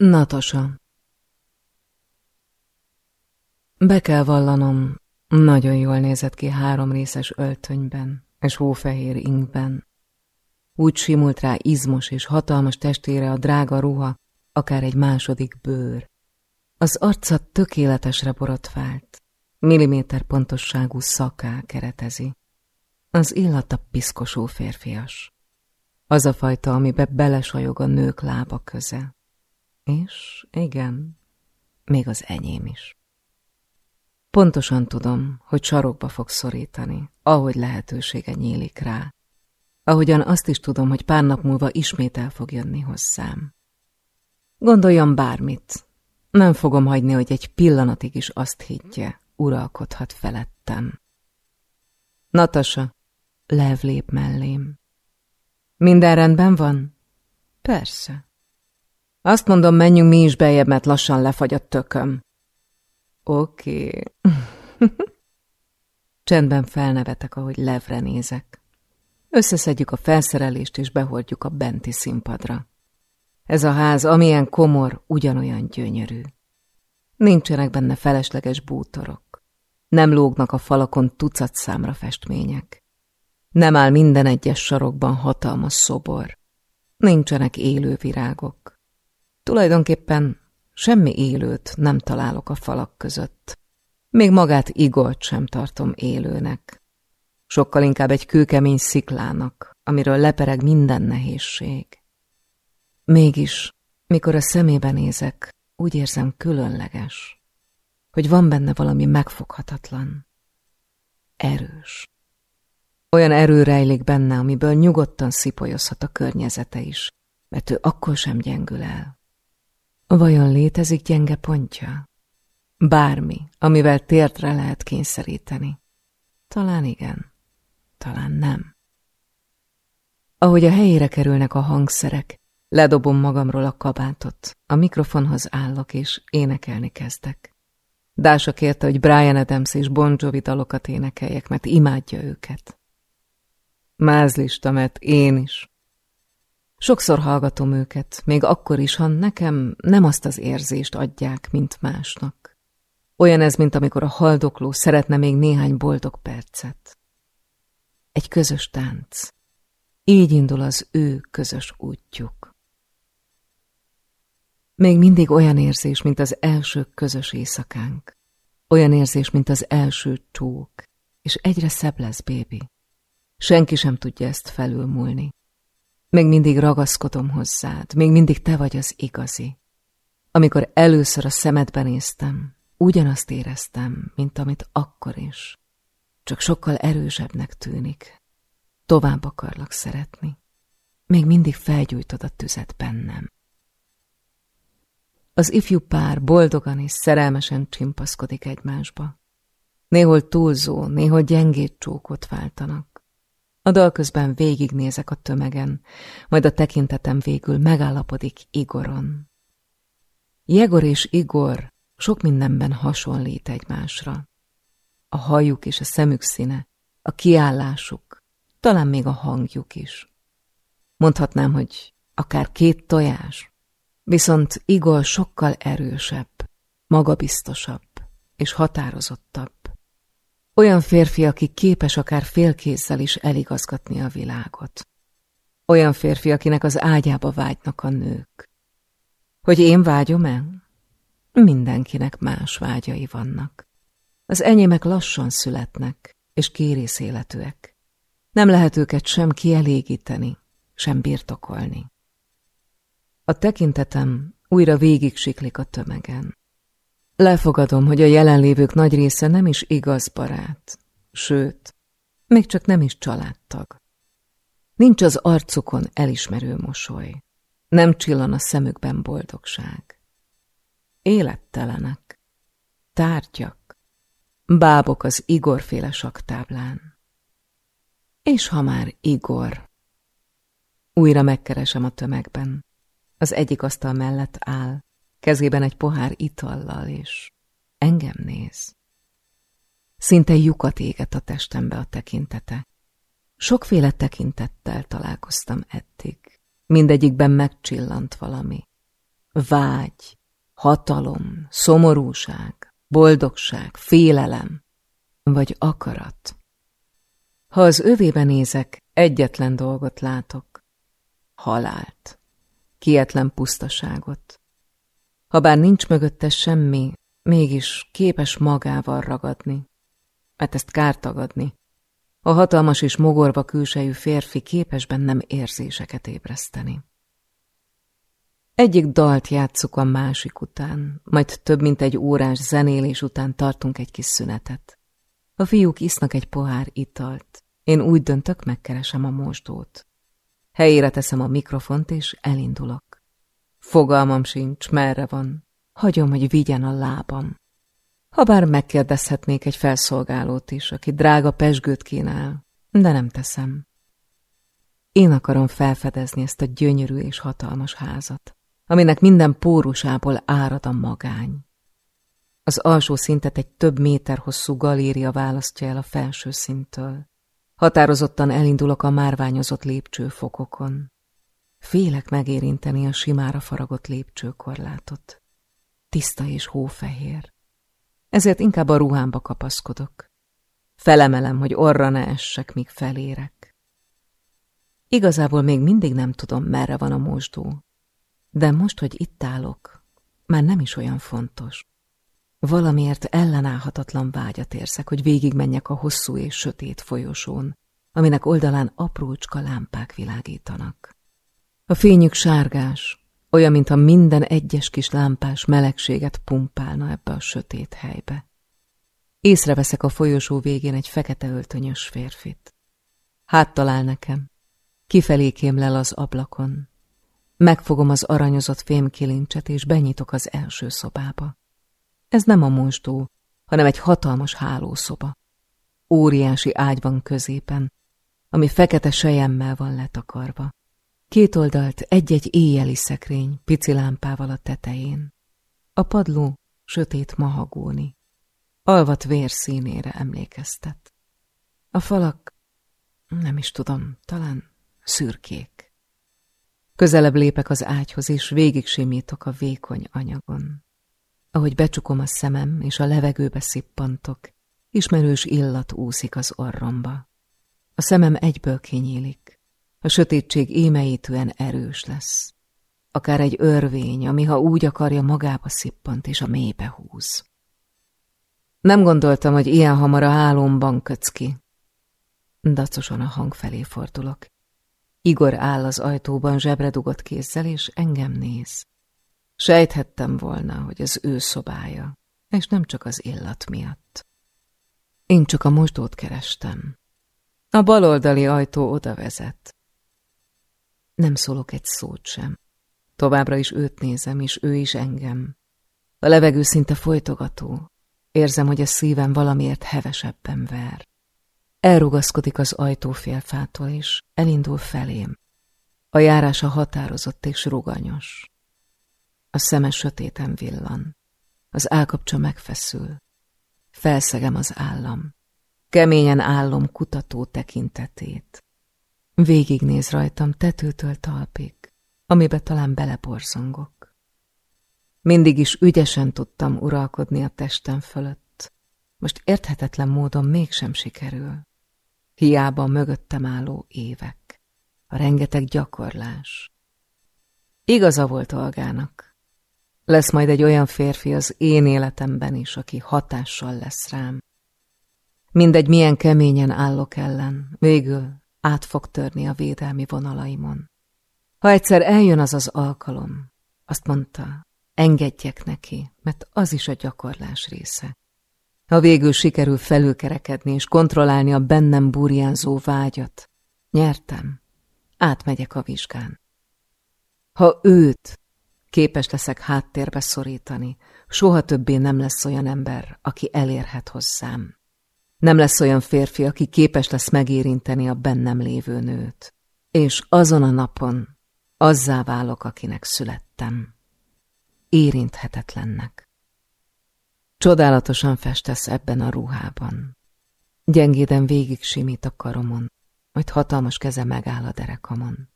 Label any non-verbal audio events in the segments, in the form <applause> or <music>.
Natasa Be kell vallanom, nagyon jól nézett ki három részes öltönyben és hófehér inkben. Úgy simult rá izmos és hatalmas testére a drága ruha, akár egy második bőr. Az arca tökéletesre borotvált, milliméter pontosságú szaká keretezi. Az illata piszkosó férfias. Az a fajta, amibe belesajog a nők lába köze. És igen, még az enyém is. Pontosan tudom, hogy sarokba fog szorítani, ahogy lehetősége nyílik rá. Ahogyan azt is tudom, hogy pár nap múlva ismét el fog jönni hozzám. Gondoljam bármit, nem fogom hagyni, hogy egy pillanatig is azt higgye, uralkodhat felettem. Natasa, Lev lép mellém. Minden rendben van? Persze. Azt mondom, menjünk mi is bejebb, mert lassan lefagy a tököm. Oké. Okay. <laughs> Csendben felnevetek, ahogy Levre nézek. Összeszedjük a felszerelést, és behordjuk a benti színpadra. Ez a ház, amilyen komor, ugyanolyan gyönyörű. Nincsenek benne felesleges bútorok. Nem lógnak a falakon tucat számra festmények. Nem áll minden egyes sarokban hatalmas szobor. Nincsenek élő virágok. Tulajdonképpen semmi élőt nem találok a falak között. Még magát Igolt sem tartom élőnek. Sokkal inkább egy kőkemény sziklának, amiről lepereg minden nehézség. Mégis, mikor a szemébe nézek, úgy érzem különleges, hogy van benne valami megfoghatatlan, erős. Olyan erő rejlik benne, amiből nyugodtan szipolyozhat a környezete is, mert ő akkor sem gyengül el. Vajon létezik gyenge pontja? Bármi, amivel térdre lehet kényszeríteni. Talán igen, talán nem. Ahogy a helyére kerülnek a hangszerek, ledobom magamról a kabátot, a mikrofonhoz állok és énekelni kezdek. Dása kérte, hogy Brian Adams és Bon Jovi dalokat énekeljek, mert imádja őket. Mázlista, mert én is. Sokszor hallgatom őket, még akkor is, ha nekem nem azt az érzést adják, mint másnak. Olyan ez, mint amikor a haldokló szeretne még néhány boldog percet. Egy közös tánc. Így indul az ő közös útjuk. Még mindig olyan érzés, mint az első közös éjszakánk. Olyan érzés, mint az első csók. És egyre szebb lesz, bébi. Senki sem tudja ezt felülmúlni. Még mindig ragaszkodom hozzád, még mindig te vagy az igazi. Amikor először a szemedben néztem, ugyanazt éreztem, mint amit akkor is. Csak sokkal erősebbnek tűnik. Tovább akarlak szeretni. Még mindig felgyújtod a tüzet bennem. Az ifjú pár boldogan és szerelmesen csimpaszkodik egymásba. Néhol túlzó, néhol gyengét csókot váltanak. A dal közben végignézek a tömegen, majd a tekintetem végül megállapodik Igoron. Jegor és Igor sok mindenben hasonlít egymásra. A hajuk és a szemük színe, a kiállásuk, talán még a hangjuk is. Mondhatnám, hogy akár két tojás, viszont Igor sokkal erősebb, magabiztosabb és határozottabb. Olyan férfi, aki képes akár félkézzel is eligazgatni a világot. Olyan férfi, akinek az ágyába vágynak a nők. Hogy én vágyom el? Mindenkinek más vágyai vannak. Az enyémek lassan születnek, és kérész életűek. Nem lehet őket sem kielégíteni, sem birtokolni. A tekintetem újra végig siklik a tömegen. Lefogadom, hogy a jelenlévők nagy része nem is igaz barát, sőt, még csak nem is családtag. Nincs az arcukon elismerő mosoly, nem csillan a szemükben boldogság. Élettelenek, tárgyak, bábok az Igorféle saktáblán. És ha már Igor, újra megkeresem a tömegben, az egyik asztal mellett áll, kezében egy pohár itallal, és engem néz. Szinte lyukat éget a testembe a tekintete. Sokféle tekintettel találkoztam eddig. Mindegyikben megcsillant valami. vágy, hatalom, szomorúság, boldogság, félelem, vagy akarat. Ha az övébe nézek, egyetlen dolgot látok. Halált. Kietlen pusztaságot. Habár nincs mögötte semmi, mégis képes magával ragadni. Mert ezt kár tagadni. A hatalmas és mogorva külsejű férfi képes bennem érzéseket ébreszteni. Egyik dalt játsszuk a másik után, majd több mint egy órás zenélés után tartunk egy kis szünetet. A fiúk isznak egy pohár italt. Én úgy döntök, megkeresem a mosdót. Helyére teszem a mikrofont, és elindulok. Fogalmam sincs, merre van. Hagyom, hogy vigyen a lábam. Habár megkérdezhetnék egy felszolgálót is, aki drága pesgőt kínál, de nem teszem. Én akarom felfedezni ezt a gyönyörű és hatalmas házat, aminek minden pórusából árad a magány. Az alsó szintet egy több méter hosszú galéria választja el a felső szinttől. Határozottan elindulok a márványozott lépcsőfokokon. Félek megérinteni a simára faragott lépcsőkorlátot. Tiszta és hófehér. Ezért inkább a ruhámba kapaszkodok. Felemelem, hogy orra ne essek, míg felérek. Igazából még mindig nem tudom, merre van a mosdó. De most, hogy itt állok, már nem is olyan fontos. Valamiért ellenállhatatlan vágyat érzek, hogy végigmenjek a hosszú és sötét folyosón, aminek oldalán aprócska lámpák világítanak. A fényük sárgás, olyan, mintha minden egyes kis lámpás melegséget pumpálna ebbe a sötét helybe. Észreveszek a folyosó végén egy fekete öltönyös férfit. Hát talál nekem. Kifelé kémlel az ablakon. Megfogom az aranyozott fémkilincset, és benyitok az első szobába. Ez nem a mosdó, hanem egy hatalmas hálószoba. Óriási ágy van középen, ami fekete sejemmel van letakarva. Két oldalt egy-egy éjjeli szekrény, pici lámpával a tetején. A padló sötét mahagóni. Alvat vérszínére emlékeztet. A falak, nem is tudom, talán szürkék. Közelebb lépek az ágyhoz, és végig simítok a vékony anyagon. Ahogy becsukom a szemem, és a levegőbe szippantok, ismerős illat úszik az orromba. A szemem egyből kinyílik. A sötétség émeítően erős lesz. Akár egy örvény, ami ha úgy akarja, magába szippant és a mélybe húz. Nem gondoltam, hogy ilyen hamar a hálomban kötsz ki. Dacosan a hang felé fordulok. Igor áll az ajtóban zsebre dugott kézzel, és engem néz. Sejthettem volna, hogy az ő szobája, és nem csak az illat miatt. Én csak a mosdót kerestem. A baloldali ajtó oda vezet. Nem szólok egy szót sem. Továbbra is őt nézem, és ő is engem. A levegő szinte folytogató. Érzem, hogy a szívem valamiért hevesebben ver. Elrugaszkodik az ajtófélfától, és elindul felém. A járása határozott és ruganyos. A szeme sötéten villan. Az állkapcsa megfeszül. Felszegem az állam. Keményen állom kutató tekintetét. Végignéz rajtam tetőtől talpig, amibe talán beleborzongok. Mindig is ügyesen tudtam uralkodni a testem fölött. Most érthetetlen módon mégsem sikerül. Hiába mögöttem álló évek. A rengeteg gyakorlás. Igaza volt Olgának. Lesz majd egy olyan férfi az én életemben is, aki hatással lesz rám. Mindegy, milyen keményen állok ellen, végül át fog törni a védelmi vonalaimon. Ha egyszer eljön az az alkalom, azt mondta, engedjek neki, mert az is a gyakorlás része. Ha végül sikerül felülkerekedni és kontrollálni a bennem burjánzó vágyat, nyertem, átmegyek a vizsgán. Ha őt képes leszek háttérbe szorítani, soha többé nem lesz olyan ember, aki elérhet hozzám. Nem lesz olyan férfi, aki képes lesz megérinteni a bennem lévő nőt. És azon a napon azzá válok, akinek születtem. Érinthetetlennek. Csodálatosan festesz ebben a ruhában. Gyengéden végig simít a karomon, majd hatalmas keze megáll a derekamon.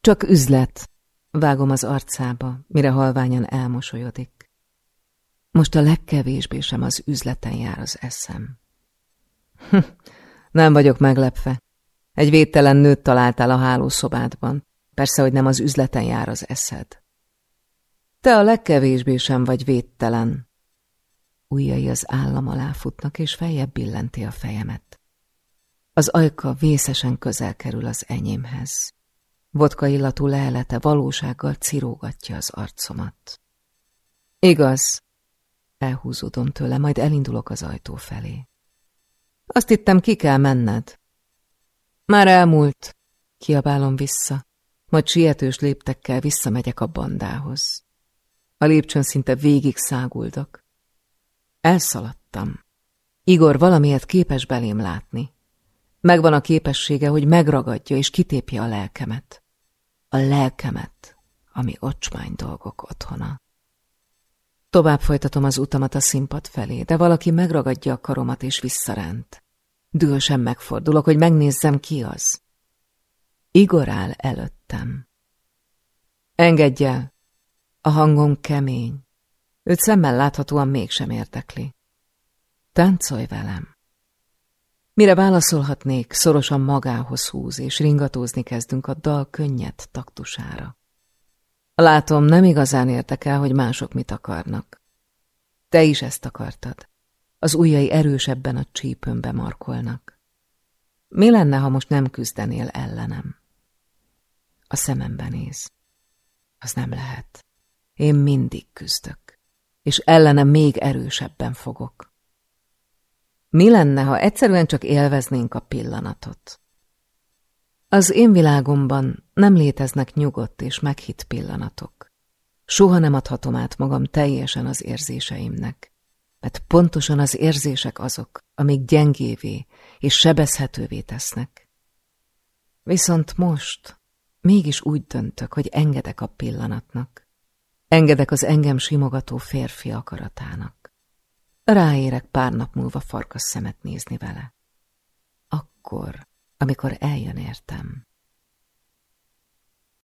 Csak üzlet, Vágom az arcába, mire halványan elmosolyodik. Most a legkevésbé sem az üzleten jár az eszem. <laughs> Nem vagyok meglepve. Egy védtelen nőt találtál a hálószobádban. Persze, hogy nem az üzleten jár az eszed. Te a legkevésbé sem vagy védtelen. Ujjai az állam alá futnak, és feljebb billenti a fejemet. Az ajka vészesen közel kerül az enyémhez. Vodka illatú lelete valósággal cirógatja az arcomat. Igaz, elhúzódom tőle, majd elindulok az ajtó felé. Azt hittem, ki kell menned. Már elmúlt, kiabálom vissza, majd sietős léptekkel visszamegyek a bandához. A lépcsőn szinte végig száguldok. Elszaladtam. Igor valamiért képes belém látni. Megvan a képessége, hogy megragadja és kitépje a lelkemet. A lelkemet, ami ocsmány dolgok otthona. Tovább folytatom az utamat a színpad felé, de valaki megragadja a karomat és visszaránt. Dühösen megfordulok, hogy megnézzem, ki az. Igor áll előttem. Engedj el! A hangom kemény. Őt szemmel láthatóan mégsem érdekli. Táncolj velem! Mire válaszolhatnék, szorosan magához húz, és ringatózni kezdünk a dal könnyed taktusára. Látom, nem igazán érdekel, hogy mások mit akarnak. Te is ezt akartad. Az ujjai erősebben a csípőmbe markolnak. Mi lenne, ha most nem küzdenél ellenem? A szemembe néz. Az nem lehet. Én mindig küzdök, és ellenem még erősebben fogok. Mi lenne, ha egyszerűen csak élveznénk a pillanatot? Az én világomban nem léteznek nyugodt és meghitt pillanatok. Soha nem adhatom át magam teljesen az érzéseimnek, mert pontosan az érzések azok, amik gyengévé és sebezhetővé tesznek. Viszont most mégis úgy döntök, hogy engedek a pillanatnak. Engedek az engem simogató férfi akaratának. Ráérek pár nap múlva farkas szemet nézni vele. Akkor amikor eljön értem.